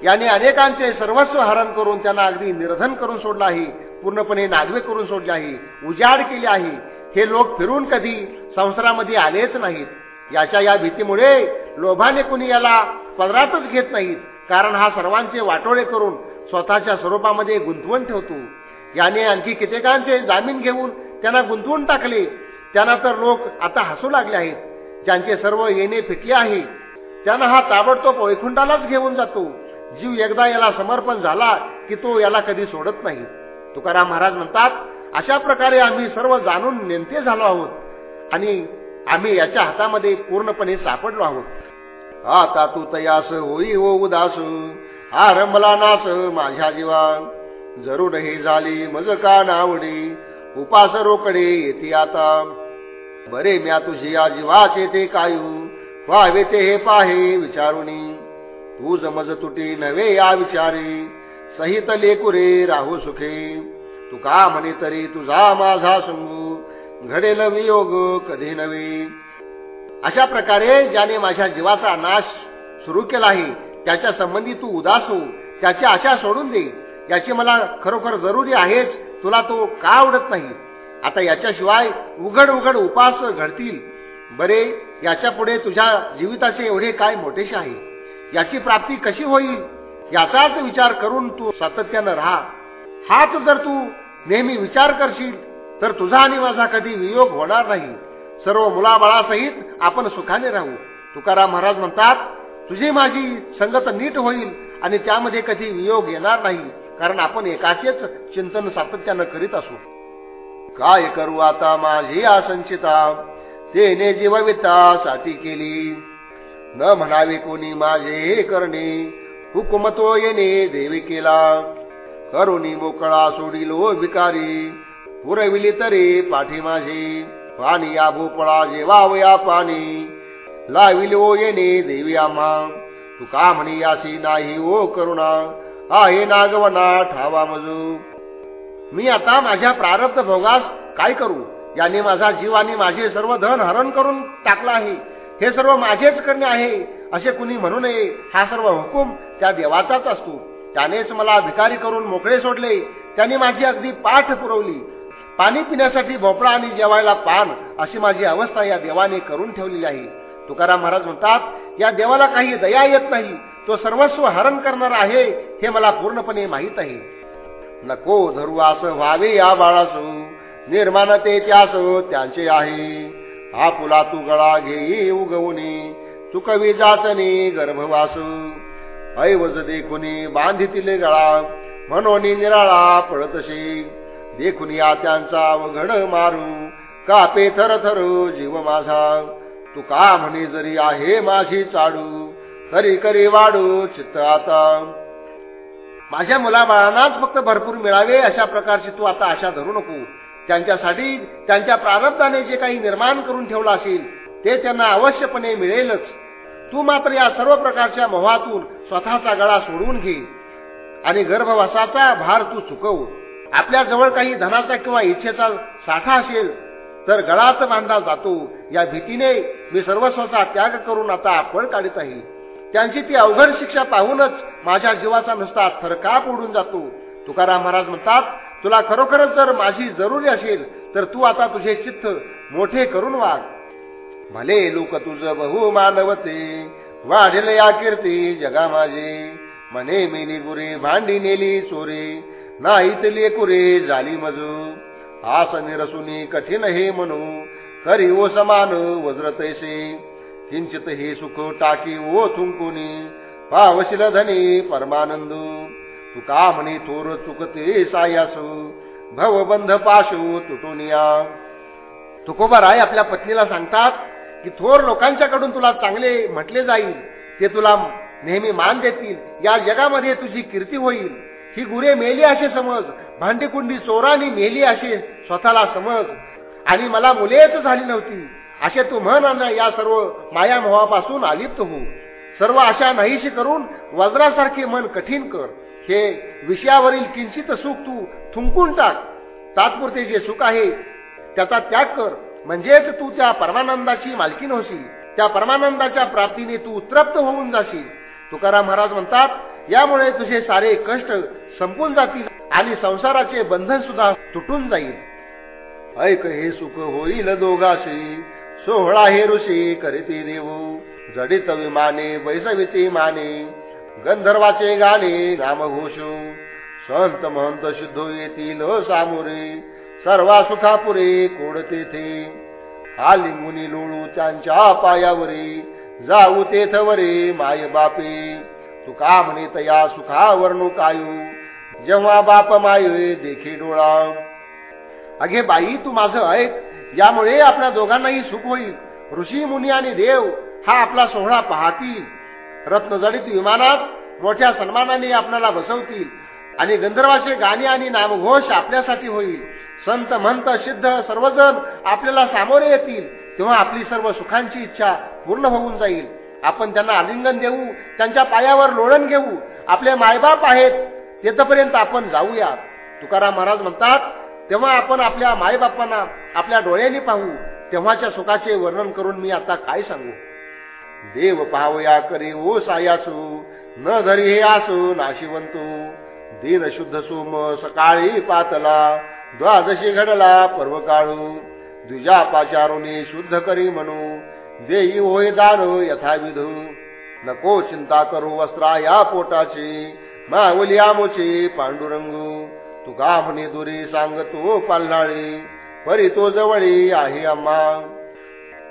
याने अनेकांचे सर्वस्व हरण करून त्यांना अगदी निर्धन करून सोडला आहे. पूर्णपणे नागवे करून सोडले आहे. उजाड केले आहे. हे लोक फिरून कधी संसारामध्ये आलेच नाहीत. याच्या या भीतीमुळे लोभाने कुणी याला पदरातच घेत नाहीत. कारण हा सर्वांचे वाटोळे करून स्वतःच्या स्वरूपामध्ये गुंतवून ठेवतो. याने आणखी कित्येकांचे जामीन घेऊन त्यांना गुंतवून टाकले. त्यांना तर लोक आता हसू लागले आहेत. ज्यांचे सर्व येणे फिटले आहे त्यांना हा ताबडतोब वैकुंठालाच घेऊन जातो. जीव एकदा याला समर्पण झाला की तो याला कधी सोडत नाही. तुकाराम महाराज म्हणतात अशा प्रकारे आम्ही सर्व जाणून नेमके झालो आहोत आणि आम्ही याच्या हातामध्ये पूर्णपणे सापडलो आहोत. आता तू तयास होई हो उदास हा नास माझ्या जीवा जरूर हे झाली मज का नावडी उपास रोकडे येते आता. बरे म्या तुझी या जीवाचे ते कायू. व्हावे ते हे पाहे विचारुनी तू जमज तुटी नव्हे या विचारे. सहित लेकुरे राहू सुखे. तू का म्हणे तरी तुझा माझा संगू. घडेल वियोग कधी नव्हे. अशा प्रकारे ज्याने माझ्या जीवाचा नाश सुरू केला आहे त्याच्या संबंधी तू उदास हो. त्याची आशा सोडून दे. याची मला खरोखर जरुरी आहेच. तुला तो का आवडत नाही? आता याच्याशिवाय उघड उघड उपास घडतील. बरे याच्यापुढे तुझ्या जीविताचे एवढे काय मोठेसे आहे? याची प्राप्ती कशी होईल? याचाच विचार करून तू सातत्यानं राहा. हाच जर तू नेहमी विचार करशील तर तुझा आणि माझा कधी वियोग होणार नाही. सर्व मुलाबाळासहित आपण सुखाने राहू. तुकाराम महाराज म्हणतात तुझी माझी संगत नीट होईल आणि त्यामध्ये कधी वियोग येणार नाही. कारण आपण एकाचेच चिंतन सातत्यानं करीत असू. काय करू आता माझी आसंचिता तेने जीवविता साथी केली. न म्हणावे कोणी माझे हे करणे. हुकुमतो येणे देवी केला. करुणी मोकळा सोडिलो विकारी. पुरविली तरी पाठी माझी. पाणी या भोपळा जेवावया पाणी. लाविलो येणे देवी आम्हा. तू का म्हणी यासी नाही ओ करुणा? आहे नागवना ठावा मजू. मी आता माझ्या प्रारब्ध भोगास काय करू? याने माझा जीव आणि माझे सर्व धन हरण करून टाकला आहे. हे सर्व माझेच करणे आहे असे कुणी म्हणू नये. हा सर्व हुकूम त्या देवाचाच असतो. त्यानेच मला भिकारी करून मोकळे सोडले. त्यांनी माझी अगदी पाठ पुरवली. पाणी पिण्यासाठी भोपळा आणि जेवायला पान अशी माझी अवस्था या देवाने करून ठेवलेली आहे. तुकाराम महाराज म्हणतात या देवाला काही दया येत नाही. तो सर्वस्व हरण करणार आहे हे मला पूर्णपणे माहीत आहे. नको धरू असं व्हावे या बाळासू ते त्यास त्यांचे आहे. हा पुला तू गळा घेई उगवणे चुकवी जाचनी गर्भवास. ऐवज देखुनी बांधितील गळा म्हणून निराळा पळतशी. देखून या त्यांचा वघड मारू कापे थर थर जीव माझा. तू का म्हणे जरी आहे माझी चाडू हरी करी वाढू चित्त आता. माझ्या मुलाबाळांनाच फक्त भरपूर मिळावे अशा प्रकारची तू आता आशा धरू नको. त्यांच्यासाठी त्यांच्या प्रारब्धाने जे काही निर्माण करून ठेवलं असेल ते त्यांना अवश्यपणे मिळेलच. तू मात्र या सर्व प्रकारच्या मोहातून स्वतःचा गळा सोडवून घे आणि गर्भवासाचा भार तू चुकव. आपल्या जवळ काही धनाचा किंवा इच्छेचा साठा असेल तर गळाच बांधला जातो. या भीतीने मी सर्वस्वाचा त्याग करून आता आपण काढत आहे. त्यांची ती अवघड शिक्षा पाहूनच माझ्या जीवाचा नुसता थरकाप उडून जातो. तुकाराम महाराज म्हणतात तुला खरोखरच जर माझी जरुरी असेल तर तू आता तुझे चित्त मोठे करून वाग भले लोक तुझ बहु मानवते वाढेल या कीर्ती जगा माझे मने मेली गुरे भांडी नेली चोरे नाहीतली कुरे झाली मजू. आस निरसुनी कठीण हे म्हणू करी ओ समान वज्र तैसे. किंचित हे सुख टाकी ओ थुंकुनी पावशील धनी परमानंदू तू का म्हणे थोर चुकते सायासू। भवबंध पाशू तुटुनिया। तुकोबाराय आपल्या पत्नीला सांगतात की थोर लोकांच्याकडून तुला चांगले म्हटले जाईल ते तुला नेहमी मान देतील या जगामध्ये तुझी कीर्ती होईल. ही गुरे मेली असे समज भांडीकुंडी चोरानी मेली असे स्वतःला समज. आणि मला मुलेच झाली नव्हती. असे तू म्हण या सर्व मायामोहापासून आलिप्त हो सर्व आशा नाहीशी करून वज्रासारखे मन कठीण कर. हे विषयावरील किंचित सुख तू थुंकून टाक. तात्पुरते जे सुख आहे त्याचा त्याग कर. म्हणजेच तू त्या परमानंदाची मालकीन होशील. त्या परमानंदाच्या प्राप्तीने तू तृप्त होऊन जाशील. तुकाराम महाराज म्हणतात यामुळे तुझे सारे कष्ट संपून जातील आणि संसाराचे बंधन सुद्धा तुटून जाईल. ऐक हे सुख होईल दोघाशी. सोहळा हे ऋषी करीती देऊ जडित विमाने वैसविती माने गंधर्वाचे गाणे रामघोषो. संत महंत शुद्ध येतील सामोरे सर्वा सुखापुरे कोड तेथे. हा लिंगुनी लोळू त्यांच्या पायावरी जाऊ तेथवरे माय बापे. तुका म्हणे तया सुखावर कायू जेव्हा बाप माय देखी डोळा. अगे बाई तू माझं ऐक. यामुळे आपल्या दोघांनाही सुख होईल. ऋषी मुनी आणि देव हा आपला सोहळा पाहतील. रत्नजडित विमानात मोठ्या सन्मानाने आपल्याला बसवतील आणि गंधर्वाचे गाणे आणि नामघोष आपल्यासाठी होईल. संत मंत सिद्ध सर्वजण आपल्याला सामोरे येतील तेव्हा आपली सर्व सुखांची इच्छा पूर्ण होऊन जाईल. आपण त्यांना आलिंगन देऊ त्यांच्या पायावर लोळण घेऊ. आपले मायबाप आहेत तेथपर्यंत आपण जाऊया तुकाराम महाराज म्हणतात तेव्हा आपण आपल्या मायबापांना आपल्या डोळ्यांनी पाहू तेव्हाच्या सुखाचे वर्णन करून मी आता काय सांगू? देव पाहूया करी ओ सायासू न धरी हे आसू नाशिवंतू. दिन शुद्ध सोम सकाळी पातला द्वादशी घडला पर्व काळू द्विजा पाचारुनी शुद्ध करी म्हणू देई होय दान यथाविधू. नको चिंता करू वस्त्रा या पोटाची मावली आमोची पांडुरंगू. तू म्हणे दुरी सांगतो पाल्हाळी परी तो जवळी आहे अम्मा.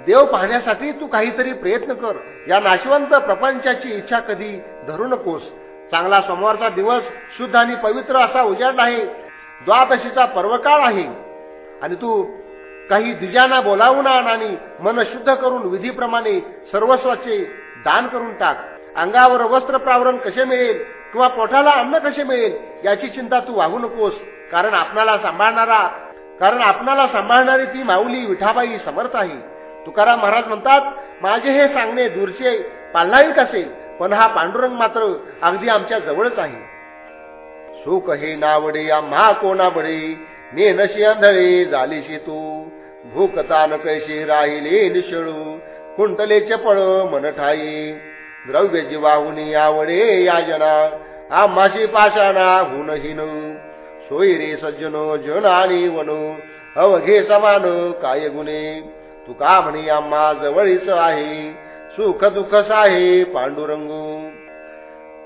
देव पाहण्यासाठी तू काहीतरी प्रयत्न कर. या नाशवंत प्रपंचाची इच्छा कधी धरू नकोस. चांगला सोमवारचा दिवस शुद्ध आणि पवित्र असा उजाड आहे द्वादशीचा पर्वकाळ आहे. आणि तू काही द्विजांना बोलावून आण आणि मन शुद्ध करून विधीप्रमाणे सर्वस्वाचे दान करून टाक. अंगावर वस्त्र प्रावरण कसे मिळेल? किंवा पोटाला अन्न कसे मिळेल याची चिंता तू वाहू नकोस. कारण आपणाला सांभाळणारा कारण आपणाला सांभाळणारी ती माऊली विठाबाई समर्थ आहे. तुकाराम महाराज म्हणतात माझे हे सांगणे दूरचे पाल्हाळीक असेल पण हा पांडुरंग मात्र अगदी आमच्या जवळच आहे. सुख हे नावडे आम्हा कोणा बडे ने नशी अंधळे झालीशी तू. भूक तान कैशी राहिले निशळू. कुंटले चपळ मन ठाई द्रव्य जीवाहुनी आवडे या जना. आम्हाशी पाषाणा हुनहीन सोयी रे सज्जनो जन आणि वनो. अवघे समान काय गुणे. तुका म्हणे आम्हा जवळीच आहे. सुख दुःख आहे पांडुरंगू.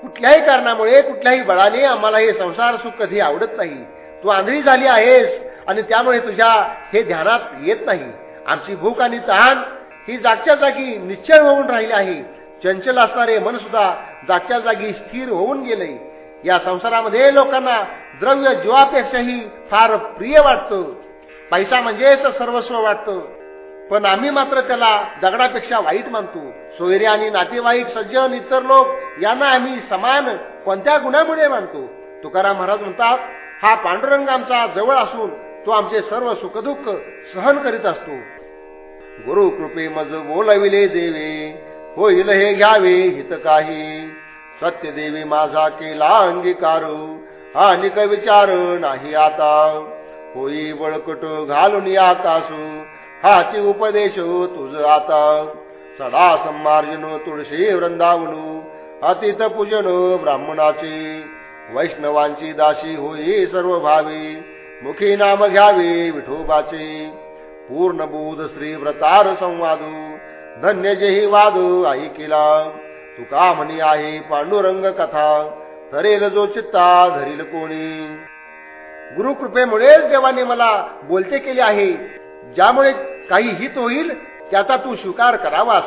कुठल्याही कारणामुळे कुठल्याही बळाने आम्हाला हे संसार सुख कधी आवडत नाही. तू आंधळी झाली आहेस आणि त्यामुळे तुझ्या हे ध्यानात येत नाही. आमची भूक आणि तहान ही जागच्या जागी निश्चय होऊन राहिली आहे. चंचल असणारे मन सुद्धा जागच्या जागी स्थिर होऊन गेले. या संसारामध्ये लोकांना द्रव्य जीवापेक्षाही फार प्रिय वाटतं. पैसा म्हणजेच सर्वस्व वाटतं. पण आम्ही मात्र त्याला दगडापेक्षा वाईट मानतो. सोयरे आणि नातेवाईक सज्जन इतर लोक यांना आम्ही समान कोणत्या गुणामुळे मानतो? तुकाराम महाराज म्हणतात हा पांडुरंग आमचा जवळ असून तो आमचे सर्व सुखदुःख सहन करीत असतो. गुरु कृपे मज बोलविले देवे. होईल हे घ्यावे हित काही. सत्यदेवी माझा केला अंगीकारू. हा निक विचार नाही आता. होई बळकट घालून आकाशू हाची उपदेश तुझ आता. सडा संमार्जन तुळशी वृंदावनू. अतित पूजन ब्राह्मणाची. वैष्णवांची दाशी होई सर्व भावी मुखी नाम घ्यावे विठोबाचे. पूर्ण बोध श्री व्रतार संवादू. धन्य जेही वादू ऐकिला. तुका म्हणी आहे पांडुरंग कथा. धरेल जो चित्ता धरील कोणी. गुरुकृपेमुळेच देवाने मला बोलते केले आहे. ज्यामुळे काही हित होईल त्याचा तू स्वीकार करावास.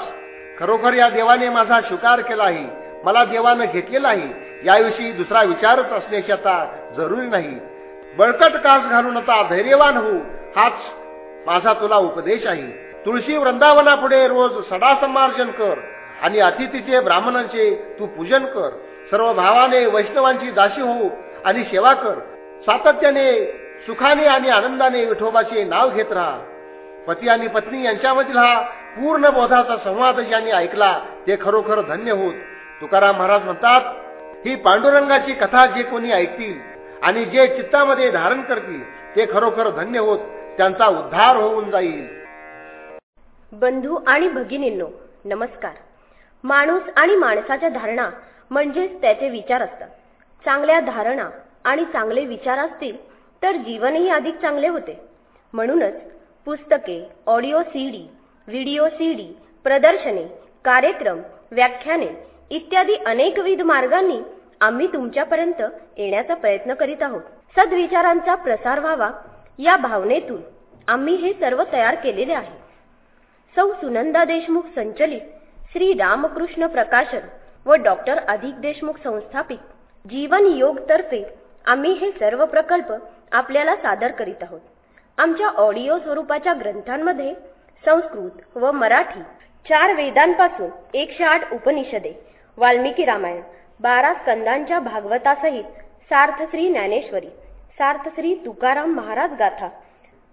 खरोखर या देवाने माझा स्वीकार केला आहे. मला देवानं घेतलेला आहे. याविषयी दुसरा विचारच असण्याची आता जरुरी नाही. बळकट कास घालून आता धैर्यवान हो. हाच माझा तुला उपदेश आहे. तुळशी वृंदावनापुढे रोज सडा समार्जन कर आणि अतिथीचे ब्राह्मणांचे तू पूजन कर. सर्व भावाने वैष्णवांची दाशी हो आणि सेवा कर. सातत्याने सुखाने आणि आनंदाने विठोबाचे नाव घेत राहा. पती आणि पत्नी यांच्यामधील हा पूर्ण बोधाचा संवाद ज्यांनी ऐकला ते खरोखर धन्य होत. तुकाराम महाराज म्हणतात ही पांडुरंगाची कथा जे कोणी ऐकतील आणि जे चित्तामध्ये धारण करतील ते खरोखर धन्य होत. त्यांचा उद्धार होऊन जाईल. बंधू आणि भगिनींनो नमस्कार. माणूस आणि माणसाच्या धारणा म्हणजेच त्याचे विचार असतात. चांगल्या धारणा आणि चांगले विचार असतील तर जीवनही अधिक चांगले होते. म्हणूनच पुस्तके ऑडिओ सीडी व्हिडिओ सीडी प्रदर्शने कार्यक्रम व्याख्याने इत्यादी अनेकविध मार्गांनी आम्ही तुमच्यापर्यंत येण्याचा प्रयत्न करीत आहोत. सद्विचारांचा प्रसार व्हावा या भावनेतून आम्ही हे सर्व तयार केलेले आहे. सौ सुनंदा देशमुख संचलित श्री रामकृष्ण प्रकाशन व डॉक्टर अधिक देशमुख संस्थापित जीवन योग तर्फे आम्ही हे सर्व प्रकल्प आपल्याला सादर करीत आहोत. आमच्या ऑडिओ स्वरूपाच्या ग्रंथांमध्ये संस्कृत व मराठी चार वेदांपासून एकशे आठ उपनिषदे वाल्मिकी रामायण बारा स्कंदांच्या भागवतासहित सार्थश्री ज्ञानेश्वरी सार्थश्री तुकाराम महाराज गाथा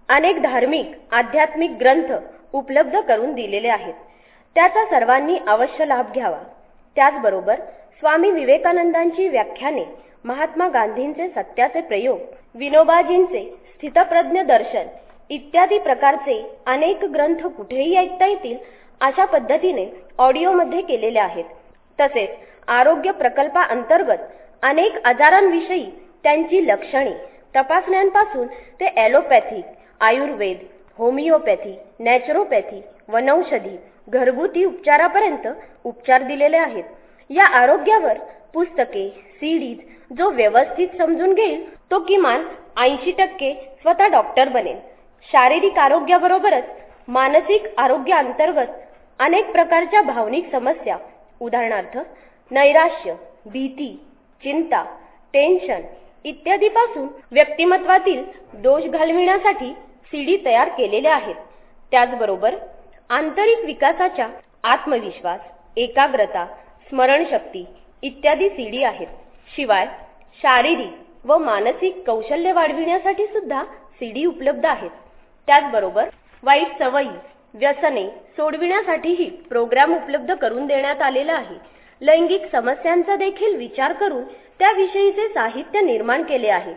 अनेक धार्मिक आध्यात्मिक ग्रंथ उपलब्ध करून दिलेले आहेत. त्याचा सर्वांनी अवश्य लाभ घ्यावा. त्याचबरोबर स्वामी विवेकानंदांची व्याख्याने महात्मा गांधींचे सत्याचे प्रयोग विनोबाजींचे स्थितप्रज्ञ दर्शन इत्यादी प्रकारचे अनेक ग्रंथ कुठेही ऐकता येतील अशा पद्धतीने ऑडिओमध्ये केलेले आहेत. तसेच आरोग्य प्रकल्पाअंतर्गत अनेक आजारांविषयी त्यांची लक्षणे तपासण्यांपासून ते ॲलोपॅथिक आयुर्वेद होमिओपॅथी नॅचरोपॅथी वनौषधी घरगुती उपचारापर्यंत उपचार दिलेले आहेत. या आरोग्यावर पुस्तके सीडीज जो व्यवस्थित समजून घेईल तो किमान ऐंशी टक्के स्वतः डॉक्टर बनेल. शारीरिक आरोग्याबरोबरच मानसिक आरोग्याअंतर्गत अनेक प्रकारच्या भावनिक समस्या उदाहरणार्थ नैराश्य भीती चिंता टेन्शन इत्यादीपासून व्यक्तिमत्वातील दोष घालविण्यासाठी सीडी तयार केलेल्या आहेत. त्याचबरोबर आंतरिक विकासाच्या आत्मविश्वास एकाग्रता स्मरणशक्ती इत्यादी सीडी आहेत. शिवाय शारीरिक व मानसिक कौशल्य वाढविण्यासाठी सुद्धा सीडी उपलब्ध आहेत. त्याचबरोबर वाईट सवयी व्यसने सोडविण्यासाठीही प्रोग्राम उपलब्ध करून देण्यात आलेला आहे. लैंगिक समस्यांचा देखील विचार करून त्याविषयीचे साहित्य निर्माण केले आहे.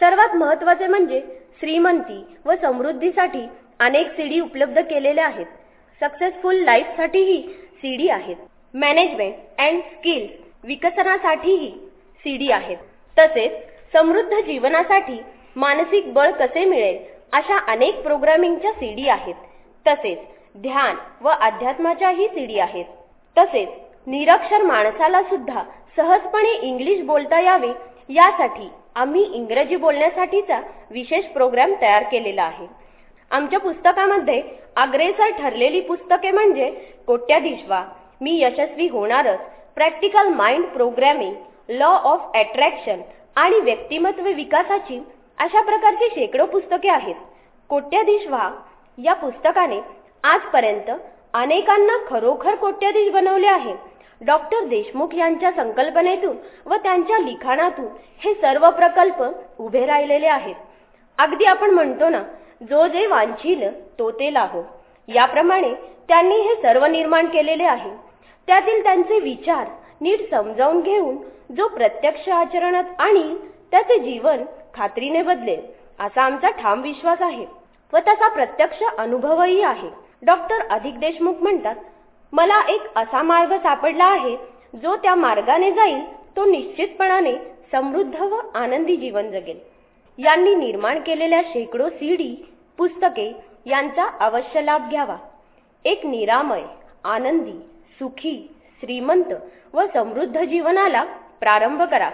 सर्वात महत्त्वाचे म्हणजे श्रीमंती व समृद्धीसाठी अनेक सीडी उपलब्ध केलेल्या आहेत. सक्सेसफुल लाईफसाठीही सीडी आहेत. मॅनेजमेंट अँड स्किल्स विकसनासाठीही सीडी आहेत. तसेच समृद्ध जीवनासाठी मानसिक बळ कसे मिळेल अशा अनेक प्रोग्रामिंगच्या सीडी आहेत. तसेच ध्यान व अध्यात्माच्याही सीडी आहेत. तसेच निरक्षर माणसाला सुद्धा सहजपणे इंग्लिश बोलता यावे यासाठी आम्ही इंग्रजी बोलण्यासाठीचा विशेष प्रोग्राम तयार केलेला आहे. आमच्या पुस्तकामध्ये अग्रेसर ठरलेली पुस्तके म्हणजे कोट्याधीश व्हा मी यशस्वी होणारच practical mind programming law of attraction आणि व्यक्तिमत्व विकासाची अशा प्रकारची शेकडो पुस्तके आहेत. कोट्याधीश व्हा या पुस्तकाने आजपर्यंत अनेकांना खरोखर कोट्याधीश बनवले आहे. डॉक्टर देशमुख यांच्या संकल्पनेतून व त्यांच्या लिखाणातून हे सर्व प्रकल्प उभे राहिलेले आहेत. अगदी आपण म्हणतो ना जो जे वांछील तो ते लाहो. याप्रमाणे त्यांनी हे सर्व निर्माण केलेले आहे. त्यातील त्यांचे विचार नीट समजावून घेऊन जो प्रत्यक्ष आचरणात आणि त्याचे जीवन खात्रीने बदलेल असा आमचा ठाम विश्वास आहे. व त्याचा प्रत्यक्ष अनुभवही आहे. डॉक्टर अधिक देशमुख म्हणतात मला एक असा मार्ग सापडला आहे जो त्या मार्गाने जाईल तो निश्चितपणाने समृद्ध व आनंदी जीवन जगेल. यांनी निर्माण केलेल्या शेकडो सीडी पुस्तके यांचा अवश्य लाभ घ्यावा. एक निरामय आनंदी सुखी श्रीमंत व समृद्ध जीवनाला प्रारंभ करा.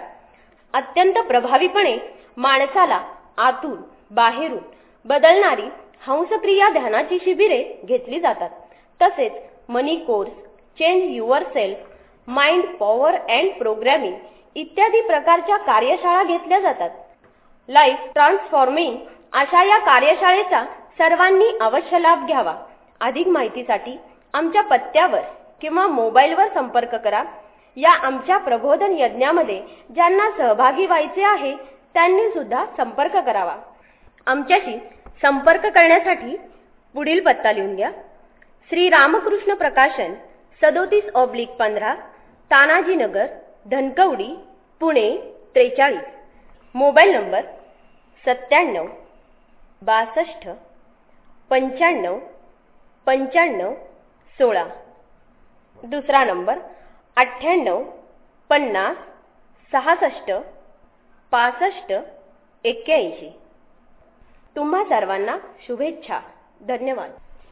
अत्यंत प्रभावीपणे माणसाला आतून बाहेरून बदलणारी हंसक्रिया ध्यानाची शिबिरे घेतली जातात. तसेच money course change yourself mind power and programming इत्यादी प्रकारच्या कार्यशाळा घेतल्या जातात. लाईफ ट्रान्सफॉर्मिंग अशा या कार्यशाळेचा सर्वांनी अवश्य लाभ घ्यावा. अधिक माहितीसाठी आमच्या पत्त्यावर किंवा मोबाईलवर संपर्क करा. या आमच्या प्रबोधन यज्ञामध्ये ज्यांना सहभागी व्हायचे आहे त्यांनी सुद्धा संपर्क करावा. आमच्याशी संपर्क करण्यासाठी पुढील पत्ता लिहून घ्या. श्री रामकृष्ण प्रकाशन सदोतीस ऑब्लिक पंधरा तानाजीनगर धनकवडी पुणे त्रेचाळीस. मोबाईल नंबर सत्त्याण्णव बासष्ट पंच्याण्णव पंच्याण्णव सोळा. दुसरा नंबर अठ्ठ्याण्णव पन्नास सहासष्ट पासष्ट एक्क्याऐंशी. तुम्हा सर्वांना शुभेच्छा. धन्यवाद.